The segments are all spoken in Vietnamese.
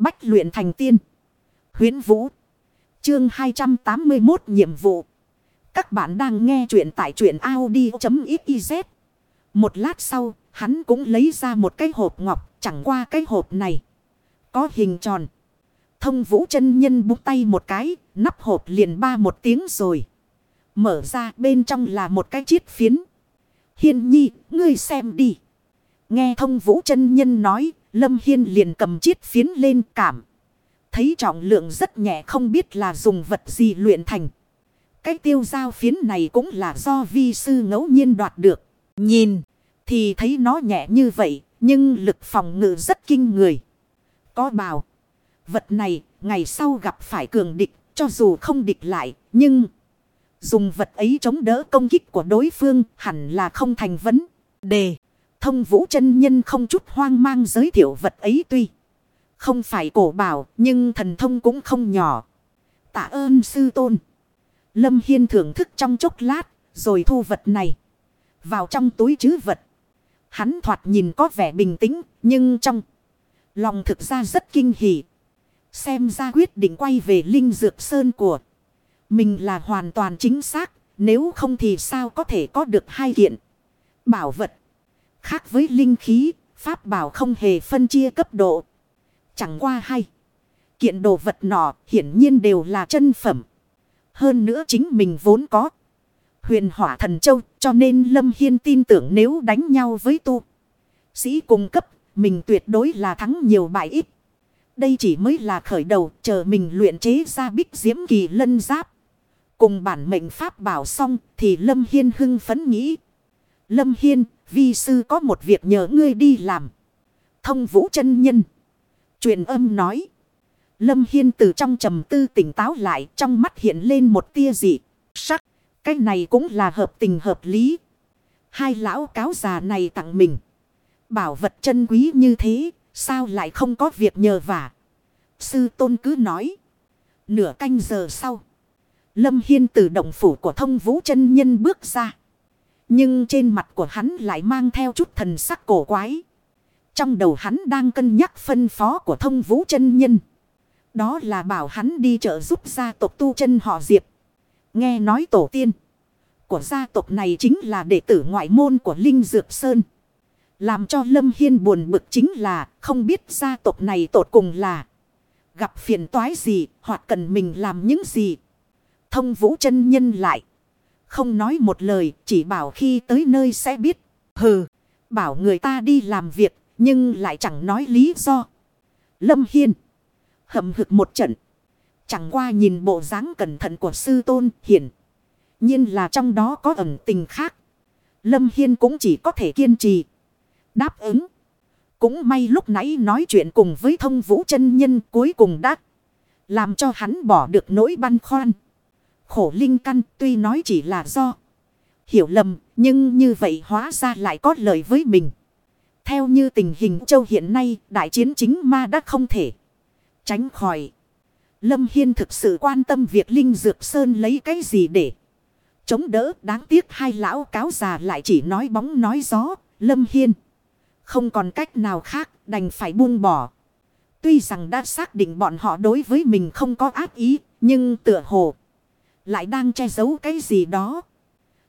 Bách luyện thành tiên. Huyến Vũ. Chương 281 nhiệm vụ. Các bạn đang nghe truyện tại truyện Audi.xyz. Một lát sau, hắn cũng lấy ra một cái hộp ngọc, chẳng qua cái hộp này. Có hình tròn. Thông vũ chân nhân búng tay một cái, nắp hộp liền ba một tiếng rồi. Mở ra bên trong là một cái chiết phiến. Hiên nhi, ngươi xem đi. Nghe thông vũ chân nhân nói, Lâm Hiên liền cầm chiếc phiến lên cảm. Thấy trọng lượng rất nhẹ không biết là dùng vật gì luyện thành. Cái tiêu giao phiến này cũng là do vi sư ngẫu nhiên đoạt được. Nhìn, thì thấy nó nhẹ như vậy, nhưng lực phòng ngự rất kinh người. Có bảo, vật này ngày sau gặp phải cường địch, cho dù không địch lại, nhưng dùng vật ấy chống đỡ công kích của đối phương hẳn là không thành vấn đề. Thông vũ chân nhân không chút hoang mang giới thiệu vật ấy tuy không phải cổ bảo, nhưng thần thông cũng không nhỏ. Tạ ơn sư tôn. Lâm Hiên thưởng thức trong chốc lát, rồi thu vật này vào trong túi chứ vật. Hắn thoạt nhìn có vẻ bình tĩnh, nhưng trong lòng thực ra rất kinh hỉ. Xem ra quyết định quay về Linh Dược Sơn của mình là hoàn toàn chính xác. Nếu không thì sao có thể có được hai kiện bảo vật. Khác với linh khí, pháp bảo không hề phân chia cấp độ. Chẳng qua hay. Kiện đồ vật nọ hiển nhiên đều là chân phẩm. Hơn nữa chính mình vốn có. Huyền hỏa thần châu cho nên Lâm Hiên tin tưởng nếu đánh nhau với tu. Sĩ cung cấp mình tuyệt đối là thắng nhiều bại ít. Đây chỉ mới là khởi đầu chờ mình luyện chế ra bích diễm kỳ lân giáp. Cùng bản mệnh pháp bảo xong thì Lâm Hiên hưng phấn nghĩ. Lâm Hiên, vi sư có một việc nhờ ngươi đi làm. Thông vũ chân nhân. truyền âm nói. Lâm Hiên từ trong trầm tư tỉnh táo lại trong mắt hiện lên một tia dị. Sắc, cái này cũng là hợp tình hợp lý. Hai lão cáo già này tặng mình. Bảo vật chân quý như thế, sao lại không có việc nhờ vả. Sư tôn cứ nói. Nửa canh giờ sau. Lâm Hiên từ động phủ của thông vũ chân nhân bước ra. Nhưng trên mặt của hắn lại mang theo chút thần sắc cổ quái. Trong đầu hắn đang cân nhắc phân phó của thông vũ chân nhân. Đó là bảo hắn đi trợ giúp gia tộc tu chân họ Diệp. Nghe nói tổ tiên của gia tộc này chính là đệ tử ngoại môn của Linh Dược Sơn. Làm cho Lâm Hiên buồn bực chính là không biết gia tộc này tột cùng là gặp phiền toái gì hoặc cần mình làm những gì. Thông vũ chân nhân lại. Không nói một lời chỉ bảo khi tới nơi sẽ biết. Hừ, bảo người ta đi làm việc nhưng lại chẳng nói lý do. Lâm Hiên hậm hực một trận. Chẳng qua nhìn bộ dáng cẩn thận của sư tôn hiển. nhiên là trong đó có ẩn tình khác. Lâm Hiên cũng chỉ có thể kiên trì. Đáp ứng. Cũng may lúc nãy nói chuyện cùng với thông vũ chân nhân cuối cùng đã. Làm cho hắn bỏ được nỗi băn khoăn. Khổ linh căn, tuy nói chỉ là do. Hiểu lầm, nhưng như vậy hóa ra lại có lợi với mình. Theo như tình hình châu hiện nay, đại chiến chính ma đã không thể tránh khỏi. Lâm Hiên thực sự quan tâm việc Linh Dược Sơn lấy cái gì để chống đỡ. Đáng tiếc hai lão cáo già lại chỉ nói bóng nói gió. Lâm Hiên không còn cách nào khác, đành phải buông bỏ. Tuy rằng đã xác định bọn họ đối với mình không có ác ý. Nhưng tựa hồ lại đang che giấu cái gì đó.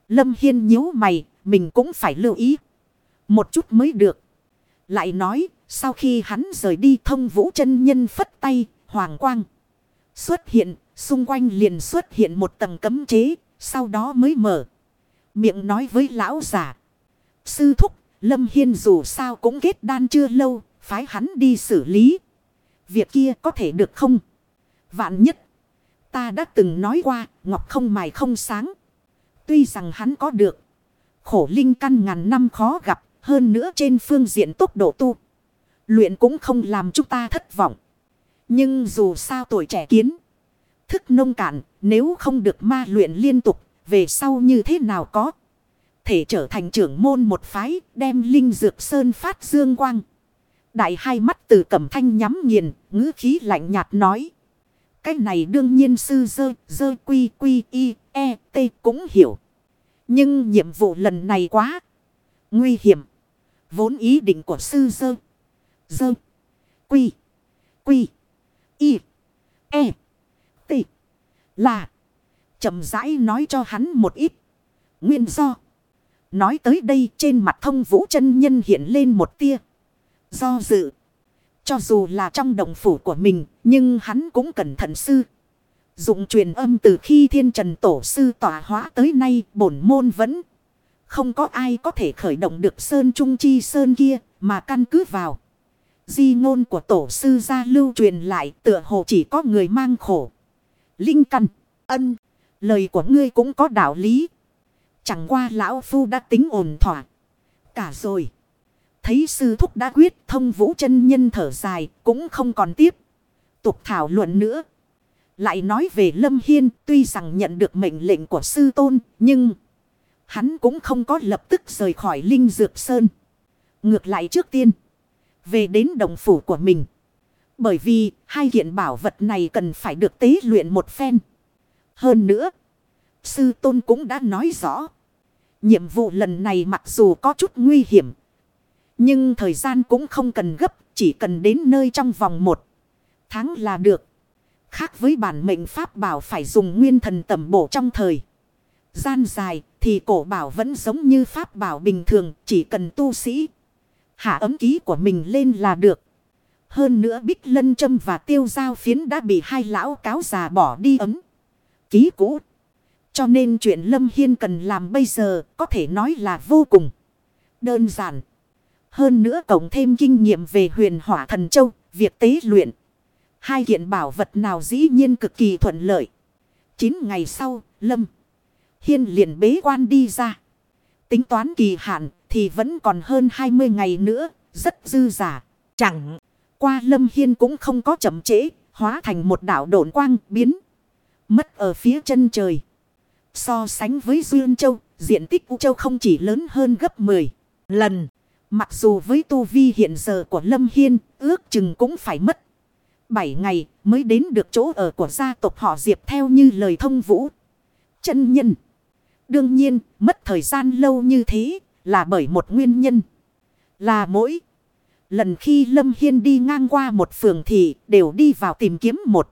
Lâm Hiên nhíu mày mình cũng phải lưu ý. Một chút mới được. Lại nói sau khi hắn rời đi thông vũ chân nhân phất tay, hoàng quang. Xuất hiện, xung quanh liền xuất hiện một tầng cấm chế, sau đó mới mở. Miệng nói với lão giả. Sư thúc, Lâm Hiên dù sao cũng kết đan chưa lâu, phái hắn đi xử lý. Việc kia có thể được không? Vạn nhất, ta đã từng nói qua, ngọc không mài không sáng. Tuy rằng hắn có được, khổ linh căn ngàn năm khó gặp, hơn nữa trên phương diện tốc độ tu. Luyện cũng không làm chúng ta thất vọng. Nhưng dù sao tuổi trẻ kiến. Thức nông cạn nếu không được ma luyện liên tục. Về sau như thế nào có. Thể trở thành trưởng môn một phái đem linh dược sơn phát dương quang. Đại hai mắt từ cẩm thanh nhắm nghiền ngữ khí lạnh nhạt nói. Cái này đương nhiên sư dơ dơ quy quy y e t cũng hiểu. Nhưng nhiệm vụ lần này quá nguy hiểm. Vốn ý định của sư dơ Dơ. Quy. Quy. Y. E. T. Là. chậm rãi nói cho hắn một ít. Nguyên do. Nói tới đây trên mặt thông vũ chân nhân hiện lên một tia. Do dự. Cho dù là trong đồng phủ của mình. Nhưng hắn cũng cẩn thận sư. Dụng truyền âm từ khi thiên trần tổ sư tỏa hóa tới nay bổn môn vẫn. Không có ai có thể khởi động được sơn trung chi sơn kia mà căn cứ vào. Di ngôn của tổ sư gia lưu truyền lại tựa hồ chỉ có người mang khổ. Linh căn, ân, lời của ngươi cũng có đạo lý. Chẳng qua lão phu đã tính ổn thỏa. Cả rồi. Thấy sư thúc đã quyết thông vũ chân nhân thở dài cũng không còn tiếp. Tục thảo luận nữa. Lại nói về Lâm Hiên tuy rằng nhận được mệnh lệnh của sư tôn nhưng hắn cũng không có lập tức rời khỏi Linh Dược Sơn. Ngược lại trước tiên về đến đồng phủ của mình. Bởi vì hai kiện bảo vật này cần phải được tế luyện một phen. Hơn nữa, sư tôn cũng đã nói rõ. Nhiệm vụ lần này mặc dù có chút nguy hiểm. Nhưng thời gian cũng không cần gấp, chỉ cần đến nơi trong vòng một tháng là được. Khác với bản mệnh pháp bảo phải dùng nguyên thần tẩm bổ trong thời. Gian dài thì cổ bảo vẫn giống như pháp bảo bình thường chỉ cần tu sĩ. Hạ ấm ký của mình lên là được. Hơn nữa Bích Lân châm và Tiêu Giao Phiến đã bị hai lão cáo già bỏ đi ấm. Ký cũ. Cho nên chuyện Lâm Hiên cần làm bây giờ có thể nói là vô cùng đơn giản. Hơn nữa cộng thêm kinh nghiệm về huyền hỏa thần châu, việc tế luyện. Hai kiện bảo vật nào dĩ nhiên cực kỳ thuận lợi. Chín ngày sau, Lâm Hiên liền bế quan đi ra. Tính toán kỳ hạn thì vẫn còn hơn 20 ngày nữa, rất dư giả. Chẳng qua Lâm Hiên cũng không có chậm trễ, hóa thành một đảo độn quang biến. Mất ở phía chân trời. So sánh với Duyên Châu, diện tích U Châu không chỉ lớn hơn gấp 10 lần. Mặc dù với tu vi hiện giờ của Lâm Hiên, ước chừng cũng phải mất 7 ngày mới đến được chỗ ở của gia tộc họ Diệp theo như lời thông vũ. Chân nhân. Đương nhiên, mất thời gian lâu như thế là bởi một nguyên nhân. Là mỗi lần khi Lâm Hiên đi ngang qua một phường thì đều đi vào tìm kiếm một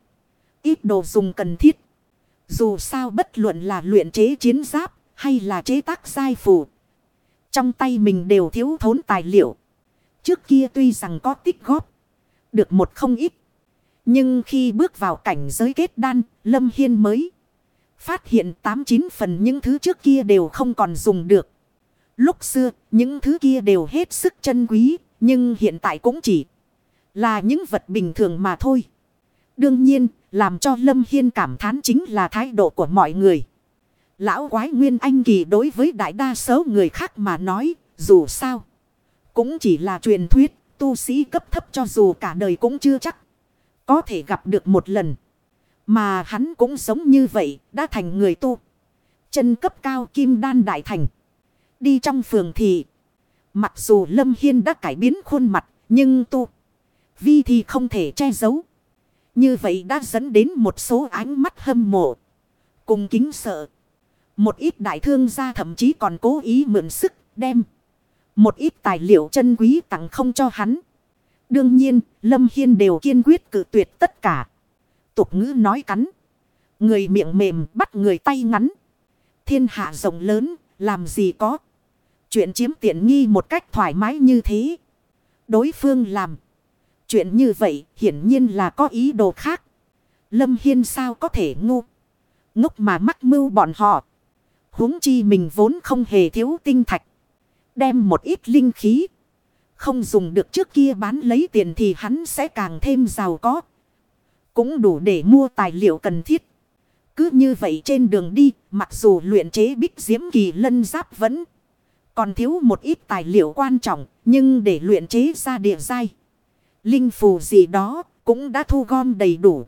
ít đồ dùng cần thiết. Dù sao bất luận là luyện chế chiến giáp hay là chế tác giai phù. Trong tay mình đều thiếu thốn tài liệu. Trước kia tuy rằng có tích góp. Được một không ít. Nhưng khi bước vào cảnh giới kết đan, Lâm Hiên mới phát hiện 89 phần những thứ trước kia đều không còn dùng được. Lúc xưa, những thứ kia đều hết sức chân quý, nhưng hiện tại cũng chỉ là những vật bình thường mà thôi. Đương nhiên, làm cho Lâm Hiên cảm thán chính là thái độ của mọi người. Lão quái nguyên anh kỳ đối với đại đa số người khác mà nói, dù sao. Cũng chỉ là truyền thuyết, tu sĩ cấp thấp cho dù cả đời cũng chưa chắc. Có thể gặp được một lần. Mà hắn cũng sống như vậy, đã thành người tu. Chân cấp cao kim đan đại thành. Đi trong phường thì. Mặc dù Lâm Hiên đã cải biến khuôn mặt. Nhưng tu. Vi thì không thể che giấu. Như vậy đã dẫn đến một số ánh mắt hâm mộ. Cùng kính sợ. Một ít đại thương gia thậm chí còn cố ý mượn sức đem. Một ít tài liệu chân quý tặng không cho hắn. Đương nhiên, Lâm Hiên đều kiên quyết cự tuyệt tất cả. Tục ngữ nói cắn. Người miệng mềm bắt người tay ngắn. Thiên hạ rộng lớn, làm gì có. Chuyện chiếm tiện nghi một cách thoải mái như thế. Đối phương làm. Chuyện như vậy hiển nhiên là có ý đồ khác. Lâm Hiên sao có thể ngu. Ngốc mà mắc mưu bọn họ huống chi mình vốn không hề thiếu tinh thạch. Đem một ít linh khí. Không dùng được trước kia bán lấy tiền thì hắn sẽ càng thêm giàu có. Cũng đủ để mua tài liệu cần thiết. Cứ như vậy trên đường đi, mặc dù luyện chế bích diễm kỳ lân giáp vẫn còn thiếu một ít tài liệu quan trọng, nhưng để luyện chế ra địa giai. Linh phù gì đó cũng đã thu gom đầy đủ.